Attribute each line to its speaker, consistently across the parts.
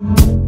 Speaker 1: you.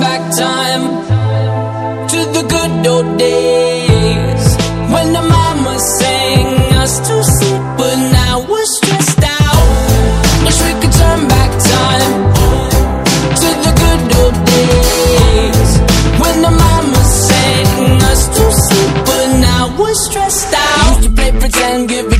Speaker 1: back time to the good old days. When the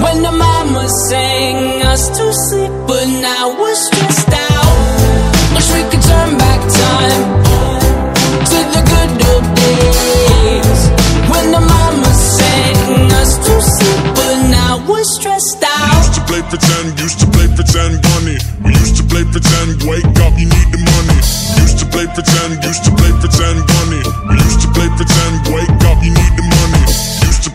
Speaker 1: when the mama sang us to sleep, but now we're stressed out. Wish we could turn back time to the good old days when the mama sang us to sleep, but now we're stressed out.
Speaker 2: Used to play pretend, used to play pretend bunny. We used to play pretend, wake up, you need the money. Used to play pretend, used to play pretend bunny. We used to play pretend, wake